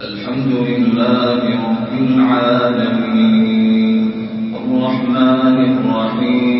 الحمد لله رب العالمين الرحمن الرحيم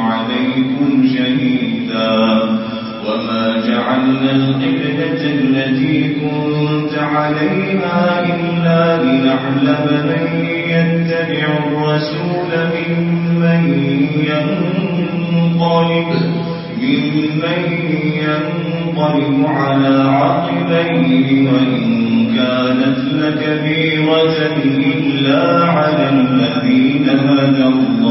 عليكم شهيدا وما جعلنا القبلة التي كنت عليها إلا لنعلم من يتبع الرسول ممن ينقلب ممن ينقلب على عقبيه وإن كانت لكبيرة إلا على الذين هدى الله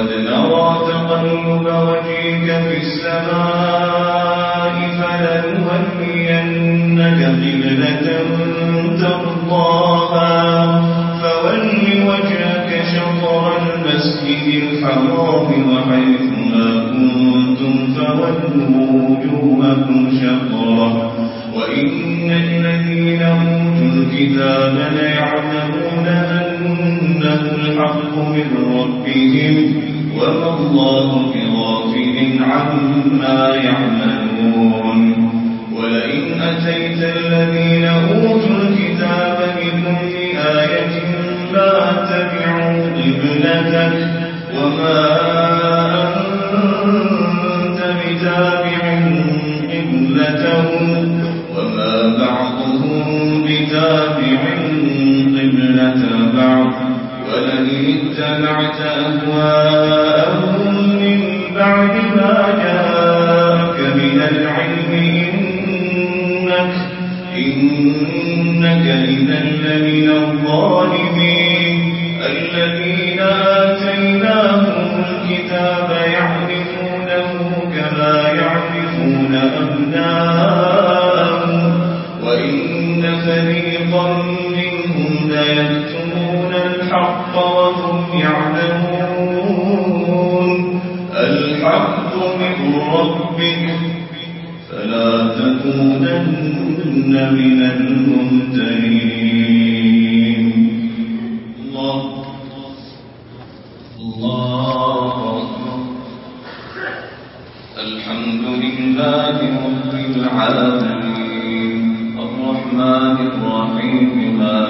قد نرى تقلب وجهك في السماء فلنولينك قبلة ترضاها. فول وجهك شطر المسجد الحرام وحيث ما كنتم فولوا وجوهكم شطره وإن الذين أوتوا الكتاب ليعلمون أنه الحق من ربهم وما الله بغافل عما يعملون. ولئن اتبعت أهواءهم من بعد ما جاءك من العلم إنك إنك إذا لمن الظالمين. الذين آتيناهم الكتاب يعرفونه كما يعرفون أبناءهم. وإن فريقا الحق وهم يعلمون. الحق من ربك. فلا تكونن من الممتنين الله الله الحمد لله رب العالمين. الرحمن الرحيم. مالك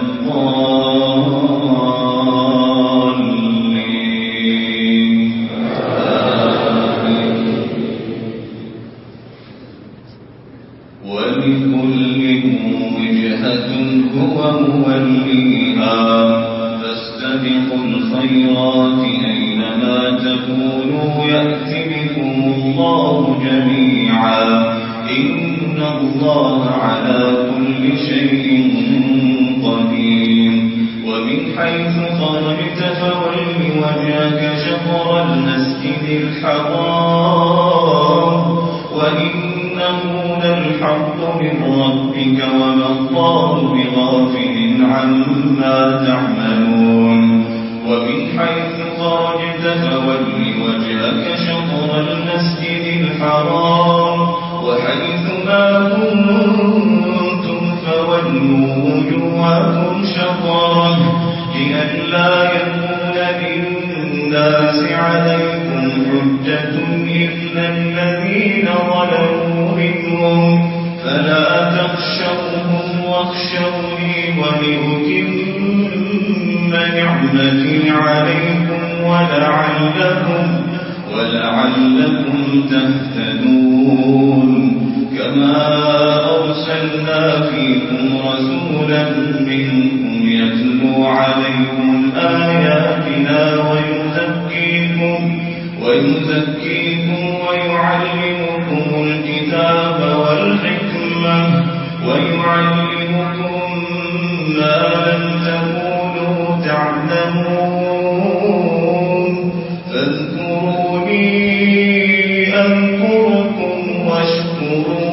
الخيرات أينما تكونوا يأت بكم الله جميعا. إن الله على كل شيء قدير. ومن حيث خرجت فول وجهك شطر المسجد الحرام. وإنه للحق من ربك وما الله بغافل عما تعملون. ومن حيث خرجت فولي وجهك شطر المسجد الحرام، وحيث ما كنتم فولوا وجوهكم شطرة لئلا يكون للناس عليكم حجة إلا الذين ظلموا منهم، فلا تخشوهم واخشوني ولأتم نعمتي عليكم ولعلكم ولعلكم تهتدون. كما أرسلنا فيكم رسولا منكم يتلو عليكم آياتنا ويزكيكم ويزكيكم ويعلمكم لي أنكركم واشكروا